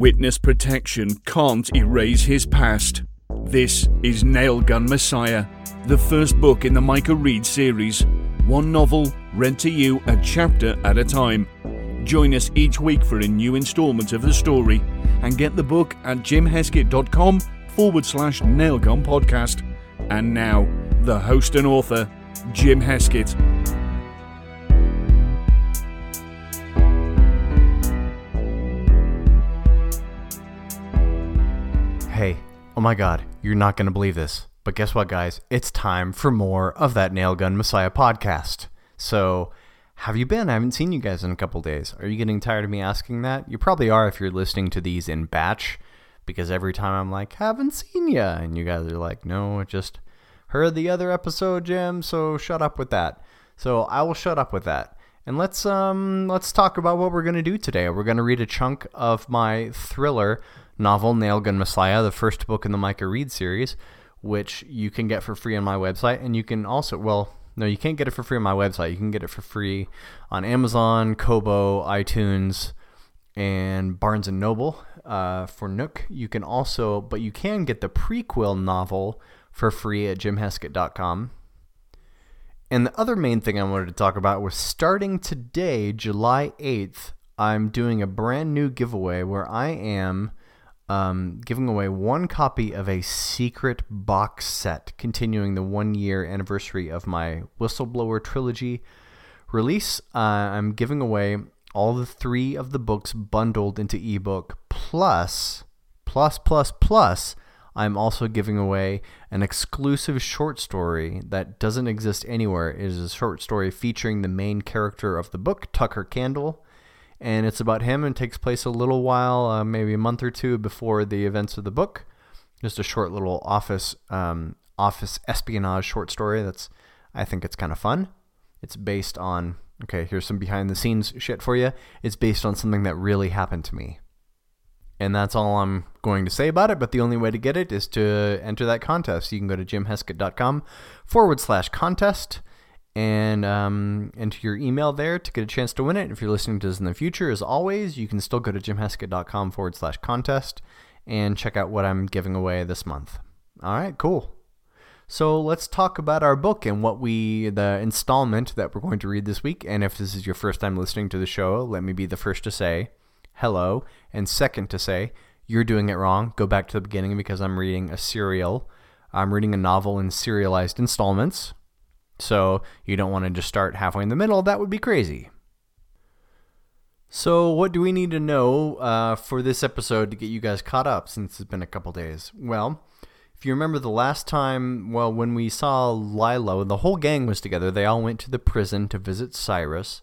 Witness protection can't erase his past. This is Nailgun Messiah, the first book in the Micah Reed series. One novel read to you a chapter at a time. Join us each week for a new installment of the story and get the book at jimheskett.com forward slash nailgun podcast. And now, the host and author, Jim Heskett. Oh my god, you're not going to believe this. But guess what, guys? It's time for more of that Nailgun Messiah podcast. So, have you been? I haven't seen you guys in a couple days. Are you getting tired of me asking that? You probably are if you're listening to these in batch, because every time I'm like, haven't seen ya, and you guys are like, no, I just heard the other episode, Jim, so shut up with that. So I will shut up with that. And let's um let's talk about what we're gonna do today. We're gonna read a chunk of my thriller novel, Nailgun Messiah, the first book in the Micah Reed series, which you can get for free on my website. And you can also, well, no, you can't get it for free on my website. You can get it for free on Amazon, Kobo, iTunes, and Barnes and Noble uh, for Nook. You can also, but you can get the prequel novel for free at jimheskett.com. And the other main thing I wanted to talk about was starting today, July 8th, I'm doing a brand new giveaway where I am um, giving away one copy of a secret box set continuing the one year anniversary of my Whistleblower trilogy release. Uh, I'm giving away all the three of the books bundled into ebook plus, plus, plus, plus. I'm also giving away an exclusive short story that doesn't exist anywhere. It is a short story featuring the main character of the book, Tucker Candle and it's about him and takes place a little while, uh, maybe a month or two before the events of the book. Just a short little office um, office espionage short story. That's I think it's kind of fun. It's based on okay. Here's some behind the scenes shit for you. It's based on something that really happened to me. And that's all I'm going to say about it. But the only way to get it is to enter that contest. You can go to jimheskett.com forward slash contest and um, enter your email there to get a chance to win it. If you're listening to this in the future, as always, you can still go to jimheskett.com forward slash contest and check out what I'm giving away this month. All right, cool. So let's talk about our book and what we, the installment that we're going to read this week. And if this is your first time listening to the show, let me be the first to say hello, and second to say you're doing it wrong. Go back to the beginning because I'm reading a serial. I'm reading a novel in serialized installments. So you don't want to just start halfway in the middle. That would be crazy. So, what do we need to know uh, for this episode to get you guys caught up since it's been a couple days? Well, if you remember the last time, well, when we saw Lila, the whole gang was together. They all went to the prison to visit Cyrus.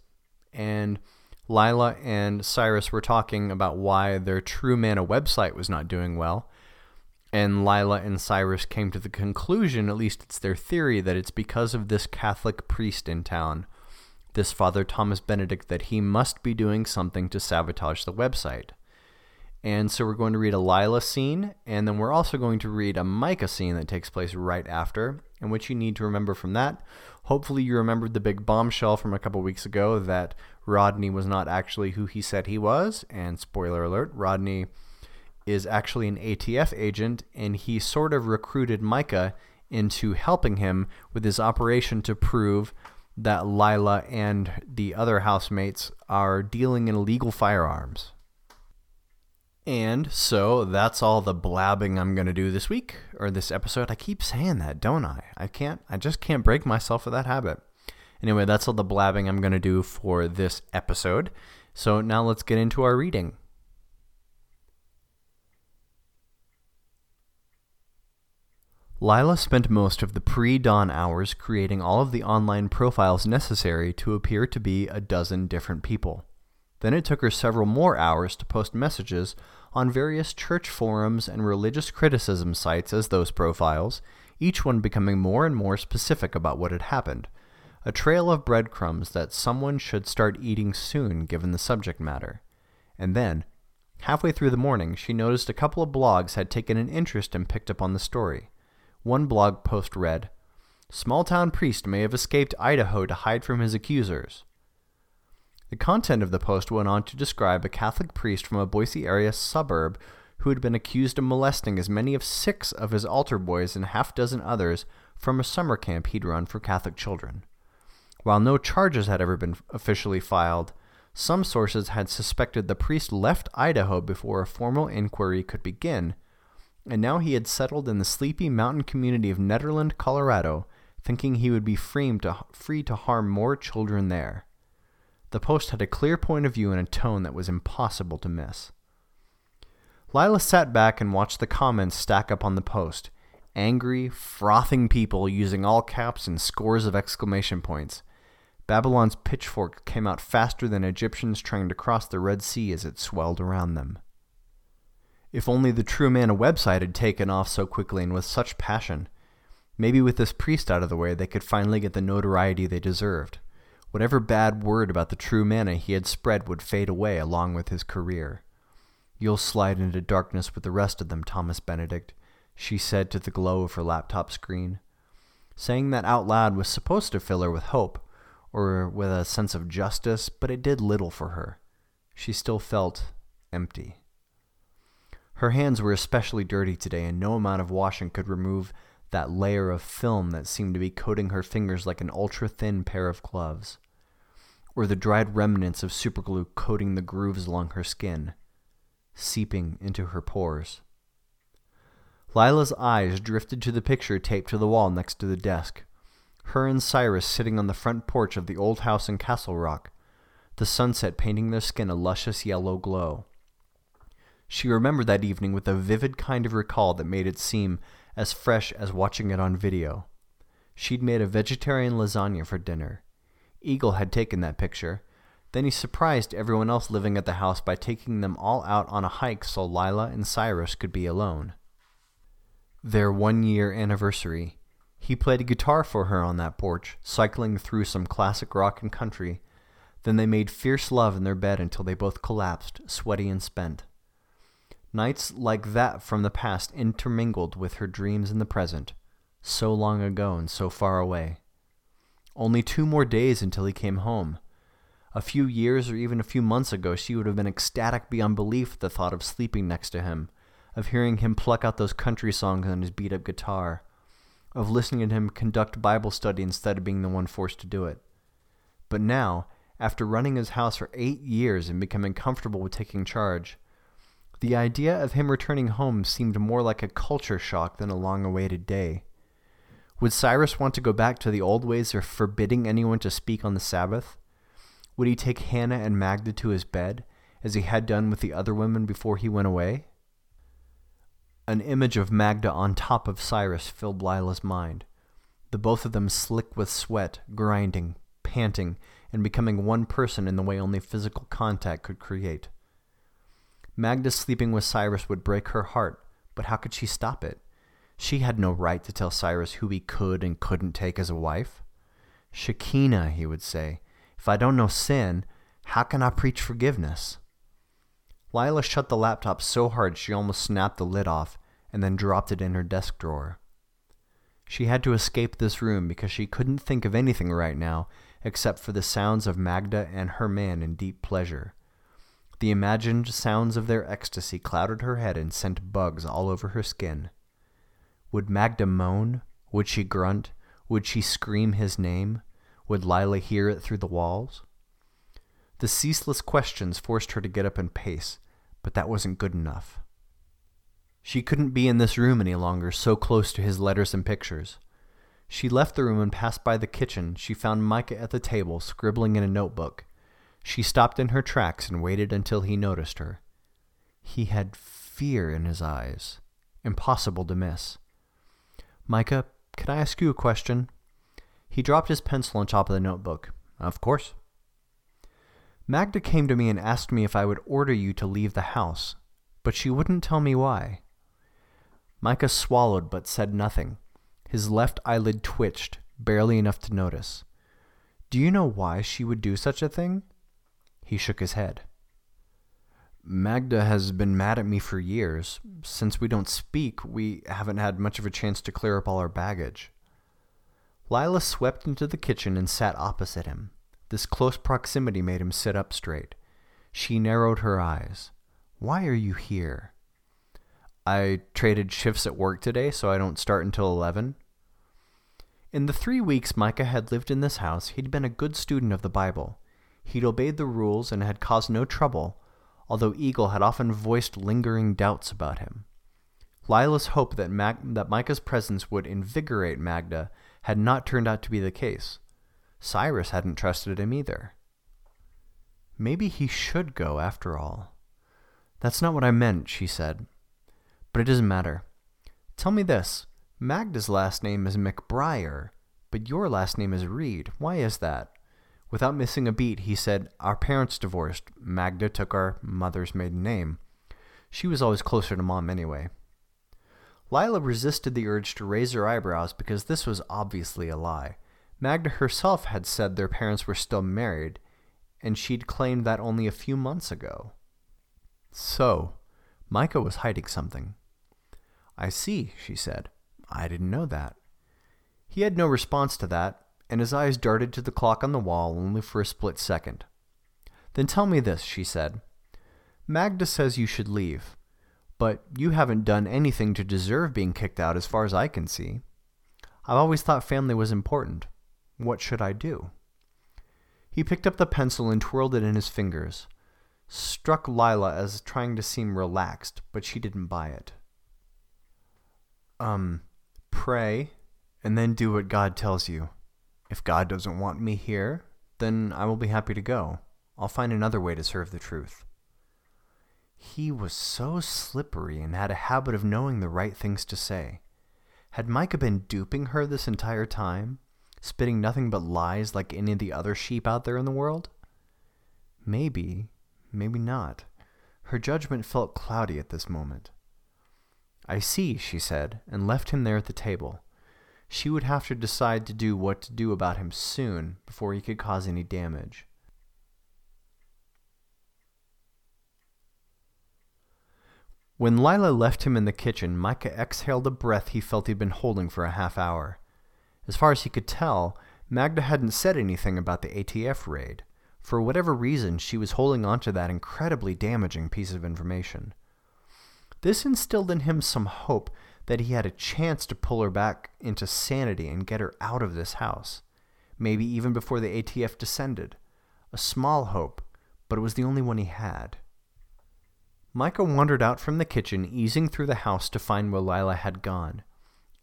And Lila and Cyrus were talking about why their True Mana website was not doing well. And Lila and Cyrus came to the conclusion, at least it's their theory, that it's because of this Catholic priest in town, this Father Thomas Benedict, that he must be doing something to sabotage the website. And so we're going to read a Lila scene, and then we're also going to read a Micah scene that takes place right after. And what you need to remember from that, hopefully you remembered the big bombshell from a couple weeks ago that Rodney was not actually who he said he was. And spoiler alert, Rodney is actually an ATF agent, and he sort of recruited Micah into helping him with his operation to prove that Lila and the other housemates are dealing in illegal firearms. And so that's all the blabbing I'm going to do this week or this episode. I keep saying that, don't I? I can't I just can't break myself of that habit. Anyway, that's all the blabbing I'm going to do for this episode. So now let's get into our reading. Lila spent most of the pre-dawn hours creating all of the online profiles necessary to appear to be a dozen different people. Then it took her several more hours to post messages on various church forums and religious criticism sites as those profiles, each one becoming more and more specific about what had happened. A trail of breadcrumbs that someone should start eating soon given the subject matter. And then, halfway through the morning, she noticed a couple of blogs had taken an interest and picked up on the story. One blog post read, Small town priest may have escaped Idaho to hide from his accusers. The content of the post went on to describe a Catholic priest from a Boise area suburb who had been accused of molesting as many as six of his altar boys and half dozen others from a summer camp he'd run for Catholic children. While no charges had ever been officially filed, some sources had suspected the priest left Idaho before a formal inquiry could begin, and now he had settled in the sleepy mountain community of Nederland, Colorado, thinking he would be free to, free to harm more children there. The post had a clear point of view and a tone that was impossible to miss. Lila sat back and watched the comments stack up on the post. Angry, frothing people using all caps and scores of exclamation points. Babylon's pitchfork came out faster than Egyptians trying to cross the Red Sea as it swelled around them. If only the True Mana website had taken off so quickly and with such passion. Maybe with this priest out of the way, they could finally get the notoriety they deserved. Whatever bad word about the True Mana he had spread would fade away along with his career. You'll slide into darkness with the rest of them, Thomas Benedict, she said to the glow of her laptop screen. Saying that out loud was supposed to fill her with hope, or with a sense of justice, but it did little for her. She still felt empty. Her hands were especially dirty today, and no amount of washing could remove that layer of film that seemed to be coating her fingers like an ultra thin pair of gloves, or the dried remnants of superglue coating the grooves along her skin, seeping into her pores. Lila's eyes drifted to the picture taped to the wall next to the desk her and Cyrus sitting on the front porch of the old house in Castle Rock, the sunset painting their skin a luscious yellow glow. She remembered that evening with a vivid kind of recall that made it seem as fresh as watching it on video. She'd made a vegetarian lasagna for dinner. Eagle had taken that picture. Then he surprised everyone else living at the house by taking them all out on a hike so Lila and Cyrus could be alone. Their one year anniversary, he played guitar for her on that porch, cycling through some classic rock and country. Then they made fierce love in their bed until they both collapsed, sweaty and spent. Nights like that from the past intermingled with her dreams in the present, so long ago and so far away. Only two more days until he came home. A few years or even a few months ago, she would have been ecstatic beyond belief at the thought of sleeping next to him, of hearing him pluck out those country songs on his beat up guitar of listening to him conduct Bible study instead of being the one forced to do it. But now, after running his house for eight years and becoming comfortable with taking charge, the idea of him returning home seemed more like a culture shock than a long awaited day. Would Cyrus want to go back to the old ways of forbidding anyone to speak on the Sabbath? Would he take Hannah and Magda to his bed, as he had done with the other women before he went away? An image of Magda on top of Cyrus filled Lila's mind. The both of them slick with sweat, grinding, panting, and becoming one person in the way only physical contact could create. Magda sleeping with Cyrus would break her heart, but how could she stop it? She had no right to tell Cyrus who he could and couldn't take as a wife. Shekinah, he would say, if I don't know sin, how can I preach forgiveness? Lila shut the laptop so hard she almost snapped the lid off and then dropped it in her desk drawer. She had to escape this room because she couldn't think of anything right now except for the sounds of Magda and her man in deep pleasure. The imagined sounds of their ecstasy clouded her head and sent bugs all over her skin. Would Magda moan? Would she grunt? Would she scream his name? Would Lila hear it through the walls? The ceaseless questions forced her to get up and pace, but that wasn't good enough. She couldn't be in this room any longer, so close to his letters and pictures. She left the room and passed by the kitchen. She found Micah at the table, scribbling in a notebook. She stopped in her tracks and waited until he noticed her. He had fear in his eyes, impossible to miss. Micah, can I ask you a question? He dropped his pencil on top of the notebook. Of course. Magda came to me and asked me if I would order you to leave the house, but she wouldn't tell me why. Micah swallowed but said nothing. His left eyelid twitched, barely enough to notice. Do you know why she would do such a thing? He shook his head. Magda has been mad at me for years. Since we don't speak, we haven't had much of a chance to clear up all our baggage. Lila swept into the kitchen and sat opposite him. This close proximity made him sit up straight. She narrowed her eyes. Why are you here? I traded shifts at work today, so I don't start until 11. In the three weeks Micah had lived in this house, he'd been a good student of the Bible. He'd obeyed the rules and had caused no trouble, although Eagle had often voiced lingering doubts about him. Lila's hope that, Mag- that Micah's presence would invigorate Magda had not turned out to be the case. Cyrus hadn't trusted him either. Maybe he should go after all. That's not what I meant, she said. But it doesn't matter. Tell me this Magda's last name is McBriar, but your last name is Reed. Why is that? Without missing a beat, he said, Our parents divorced. Magda took our mother's maiden name. She was always closer to mom anyway. Lila resisted the urge to raise her eyebrows because this was obviously a lie. Magda herself had said their parents were still married, and she'd claimed that only a few months ago. So, Micah was hiding something. I see, she said. I didn't know that. He had no response to that, and his eyes darted to the clock on the wall only for a split second. Then tell me this, she said. Magda says you should leave, but you haven't done anything to deserve being kicked out as far as I can see. I've always thought family was important. What should I do? He picked up the pencil and twirled it in his fingers. Struck Lila as trying to seem relaxed, but she didn't buy it. Um, pray, and then do what God tells you. If God doesn't want me here, then I will be happy to go. I'll find another way to serve the truth. He was so slippery and had a habit of knowing the right things to say. Had Micah been duping her this entire time, spitting nothing but lies like any of the other sheep out there in the world? Maybe, maybe not. Her judgment felt cloudy at this moment. I see, she said, and left him there at the table. She would have to decide to do what to do about him soon before he could cause any damage. When Lila left him in the kitchen, Micah exhaled a breath he felt he'd been holding for a half hour. As far as he could tell, Magda hadn't said anything about the ATF raid. For whatever reason, she was holding on to that incredibly damaging piece of information. This instilled in him some hope that he had a chance to pull her back into sanity and get her out of this house, maybe even before the ATF descended. A small hope, but it was the only one he had. Micah wandered out from the kitchen, easing through the house to find where Lila had gone.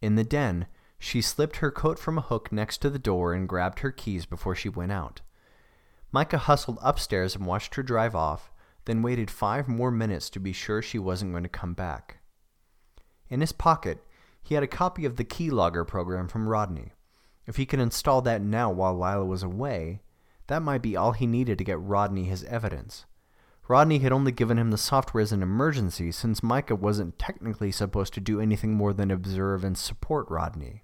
In the den, she slipped her coat from a hook next to the door and grabbed her keys before she went out. Micah hustled upstairs and watched her drive off, then waited five more minutes to be sure she wasn't going to come back. In his pocket, he had a copy of the keylogger program from Rodney. If he could install that now while Lila was away, that might be all he needed to get Rodney his evidence. Rodney had only given him the software as an emergency since Micah wasn't technically supposed to do anything more than observe and support Rodney.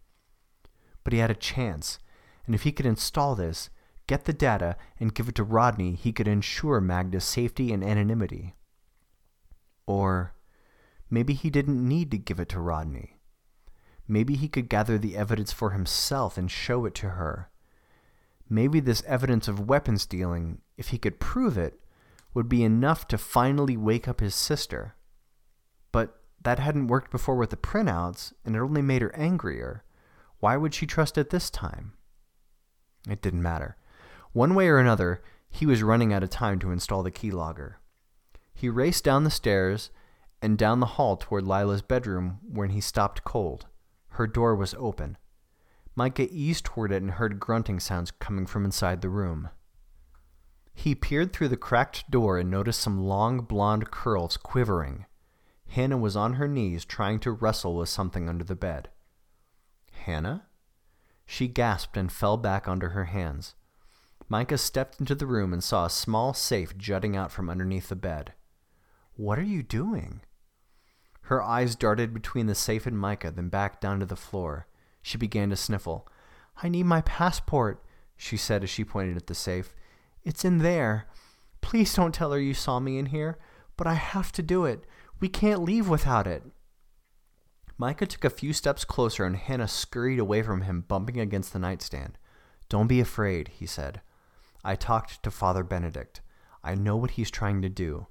But he had a chance, and if he could install this, get the data, and give it to Rodney, he could ensure Magda's safety and anonymity. Or maybe he didn't need to give it to Rodney. Maybe he could gather the evidence for himself and show it to her. Maybe this evidence of weapons dealing, if he could prove it, would be enough to finally wake up his sister. But that hadn't worked before with the printouts, and it only made her angrier. Why would she trust it this time? It didn't matter. One way or another, he was running out of time to install the keylogger. He raced down the stairs and down the hall toward Lila's bedroom when he stopped cold. Her door was open. Micah eased toward it and heard grunting sounds coming from inside the room. He peered through the cracked door and noticed some long blonde curls quivering. Hannah was on her knees trying to wrestle with something under the bed. Hannah? She gasped and fell back under her hands. Micah stepped into the room and saw a small safe jutting out from underneath the bed. What are you doing? Her eyes darted between the safe and Micah, then back down to the floor. She began to sniffle. I need my passport, she said as she pointed at the safe. It's in there. Please don't tell her you saw me in here, but I have to do it. We can't leave without it. Micah took a few steps closer and Hannah scurried away from him, bumping against the nightstand. Don't be afraid, he said. I talked to Father Benedict. I know what he's trying to do.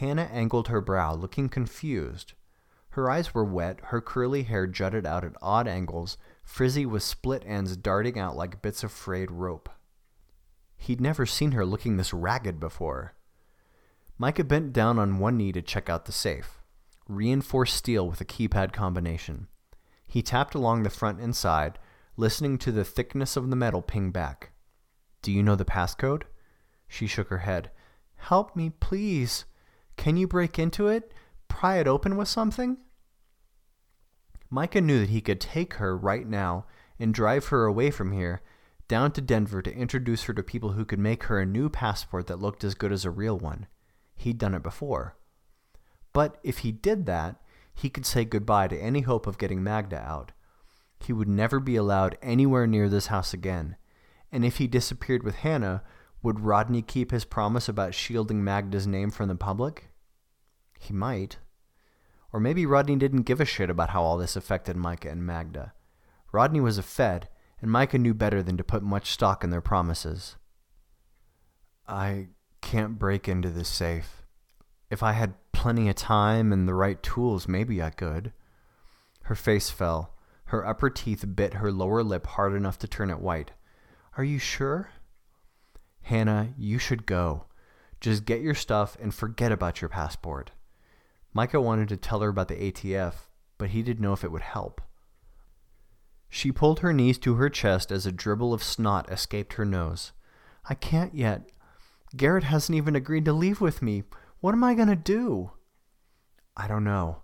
Hannah angled her brow, looking confused. Her eyes were wet, her curly hair jutted out at odd angles, frizzy with split ends darting out like bits of frayed rope. He'd never seen her looking this ragged before. Micah bent down on one knee to check out the safe. Reinforced steel with a keypad combination. He tapped along the front and side, listening to the thickness of the metal ping back. Do you know the passcode? She shook her head. Help me, please. Can you break into it? Pry it open with something? Micah knew that he could take her right now and drive her away from here, down to Denver to introduce her to people who could make her a new passport that looked as good as a real one. He'd done it before. But if he did that, he could say goodbye to any hope of getting Magda out. He would never be allowed anywhere near this house again. And if he disappeared with Hannah, would Rodney keep his promise about shielding Magda's name from the public? He might. Or maybe Rodney didn't give a shit about how all this affected Micah and Magda. Rodney was a Fed, and Micah knew better than to put much stock in their promises. I can't break into this safe. If I had plenty of time and the right tools, maybe I could. Her face fell. Her upper teeth bit her lower lip hard enough to turn it white. Are you sure? Hannah, you should go. Just get your stuff and forget about your passport. Micah wanted to tell her about the ATF, but he didn't know if it would help. She pulled her knees to her chest as a dribble of snot escaped her nose. I can't yet. Garrett hasn't even agreed to leave with me. What am I going to do? I don't know.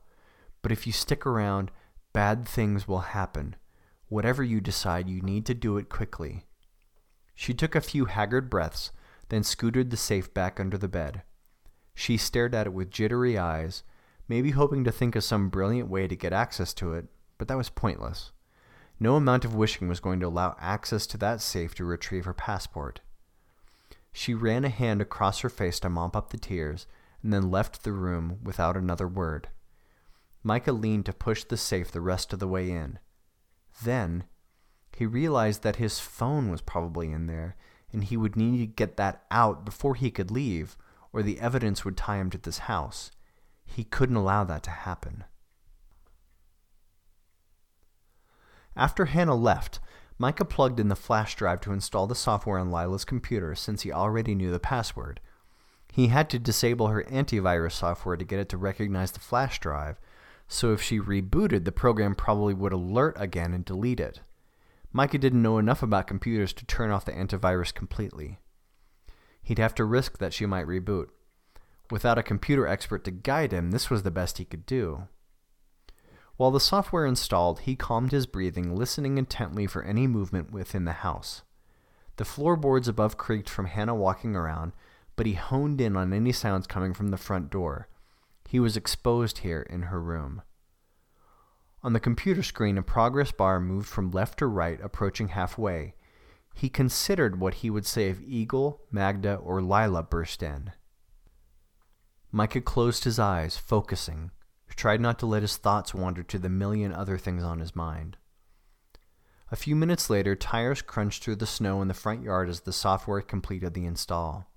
But if you stick around, bad things will happen. Whatever you decide, you need to do it quickly. She took a few haggard breaths, then scooted the safe back under the bed. She stared at it with jittery eyes, maybe hoping to think of some brilliant way to get access to it, but that was pointless. No amount of wishing was going to allow access to that safe to retrieve her passport. She ran a hand across her face to mop up the tears and then left the room without another word. Micah leaned to push the safe the rest of the way in. Then he realized that his phone was probably in there, and he would need to get that out before he could leave, or the evidence would tie him to this house. He couldn't allow that to happen. After Hannah left, Micah plugged in the flash drive to install the software on Lila's computer since he already knew the password. He had to disable her antivirus software to get it to recognize the flash drive, so if she rebooted, the program probably would alert again and delete it. Micah didn't know enough about computers to turn off the antivirus completely. He'd have to risk that she might reboot. Without a computer expert to guide him, this was the best he could do. While the software installed, he calmed his breathing, listening intently for any movement within the house. The floorboards above creaked from Hannah walking around, but he honed in on any sounds coming from the front door. He was exposed here in her room. On the computer screen, a progress bar moved from left to right, approaching halfway. He considered what he would say if Eagle, Magda, or Lila burst in. Micah closed his eyes, focusing, tried not to let his thoughts wander to the million other things on his mind. A few minutes later, tires crunched through the snow in the front yard as the software completed the install.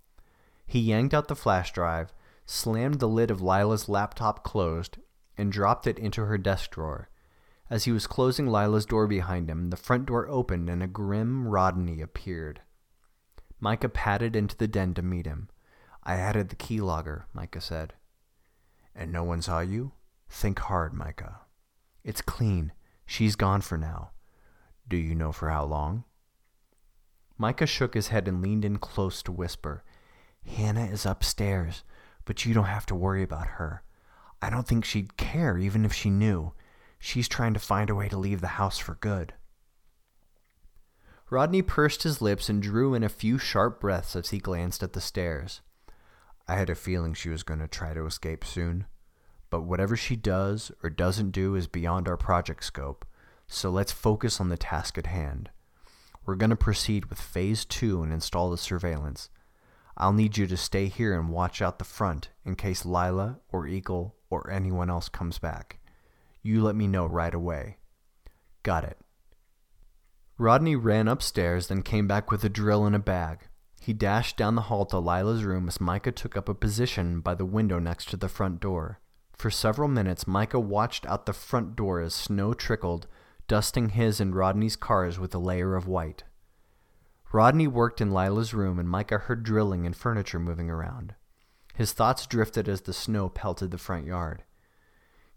He yanked out the flash drive, slammed the lid of Lila's laptop closed, and dropped it into her desk drawer. As he was closing Lila's door behind him, the front door opened and a grim Rodney appeared. Micah padded into the den to meet him. I added the keylogger, Micah said. And no one saw you? Think hard, Micah. It's clean. She's gone for now. Do you know for how long? Micah shook his head and leaned in close to whisper. Hannah is upstairs, but you don't have to worry about her. I don't think she'd care even if she knew. She's trying to find a way to leave the house for good. Rodney pursed his lips and drew in a few sharp breaths as he glanced at the stairs. I had a feeling she was going to try to escape soon. But whatever she does or doesn't do is beyond our project scope, so let's focus on the task at hand. We're going to proceed with Phase 2 and install the surveillance. I'll need you to stay here and watch out the front in case Lila or Eagle or anyone else comes back. You let me know right away. Got it. Rodney ran upstairs, then came back with a drill and a bag. He dashed down the hall to Lila's room as Micah took up a position by the window next to the front door. For several minutes, Micah watched out the front door as snow trickled, dusting his and Rodney's cars with a layer of white. Rodney worked in Lila's room, and Micah heard drilling and furniture moving around. His thoughts drifted as the snow pelted the front yard.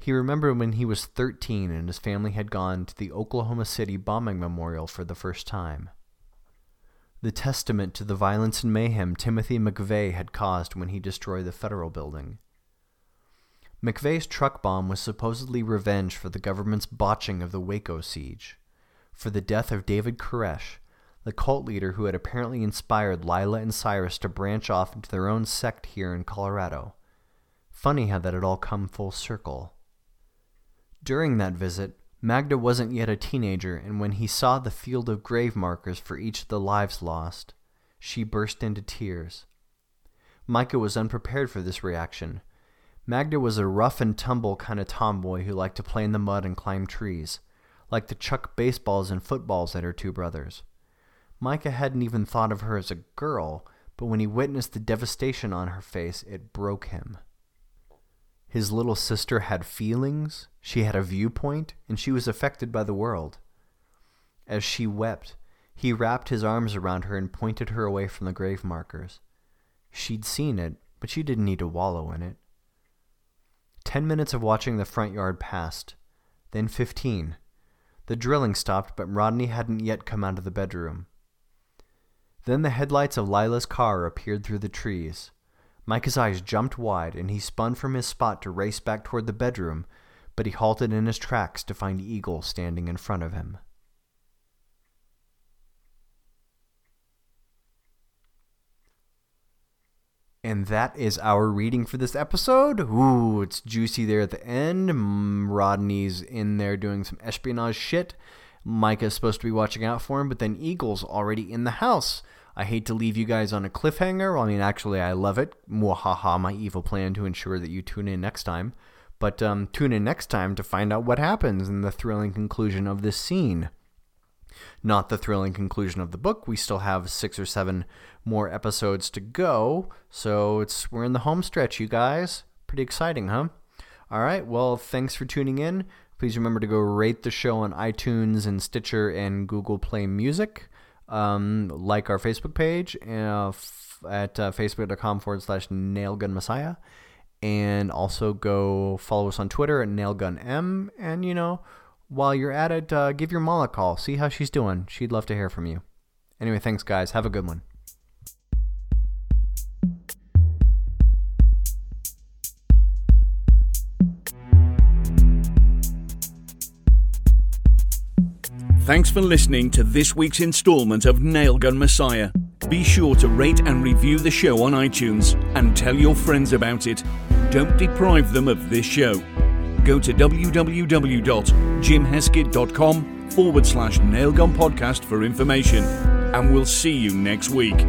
He remembered when he was 13 and his family had gone to the Oklahoma City bombing memorial for the first time. The testament to the violence and mayhem Timothy McVeigh had caused when he destroyed the federal building. McVeigh's truck bomb was supposedly revenge for the government's botching of the Waco siege, for the death of David Koresh, the cult leader who had apparently inspired Lila and Cyrus to branch off into their own sect here in Colorado. Funny how that had all come full circle. During that visit, Magda wasn't yet a teenager, and when he saw the field of grave markers for each of the lives lost, she burst into tears. Micah was unprepared for this reaction. Magda was a rough and tumble kind of tomboy who liked to play in the mud and climb trees, liked to chuck baseballs and footballs at her two brothers. Micah hadn't even thought of her as a girl, but when he witnessed the devastation on her face, it broke him. His little sister had feelings, she had a viewpoint, and she was affected by the world. As she wept, he wrapped his arms around her and pointed her away from the grave markers. She'd seen it, but she didn't need to wallow in it. Ten minutes of watching the front yard passed, then fifteen. The drilling stopped, but Rodney hadn't yet come out of the bedroom. Then the headlights of Lila's car appeared through the trees. Micah's eyes jumped wide, and he spun from his spot to race back toward the bedroom, but he halted in his tracks to find Eagle standing in front of him. And that is our reading for this episode. Ooh, it's juicy there at the end. Mm, Rodney's in there doing some espionage shit. Micah's supposed to be watching out for him, but then Eagle's already in the house. I hate to leave you guys on a cliffhanger. I mean, actually, I love it. Mwahaha, my evil plan to ensure that you tune in next time. But um, tune in next time to find out what happens in the thrilling conclusion of this scene. Not the thrilling conclusion of the book. We still have six or seven more episodes to go. So it's we're in the home stretch, you guys. Pretty exciting, huh? All right. Well, thanks for tuning in. Please remember to go rate the show on iTunes and Stitcher and Google Play Music. Um, like our Facebook page uh, f- at uh, facebook.com forward slash nailgunmessiah. And also go follow us on Twitter at nailgunm. And, you know, while you're at it, uh, give your mom a call. See how she's doing. She'd love to hear from you. Anyway, thanks, guys. Have a good one. Thanks for listening to this week's installment of Nailgun Messiah. Be sure to rate and review the show on iTunes and tell your friends about it. Don't deprive them of this show. Go to www.jimheskett.com forward slash nailgun podcast for information, and we'll see you next week.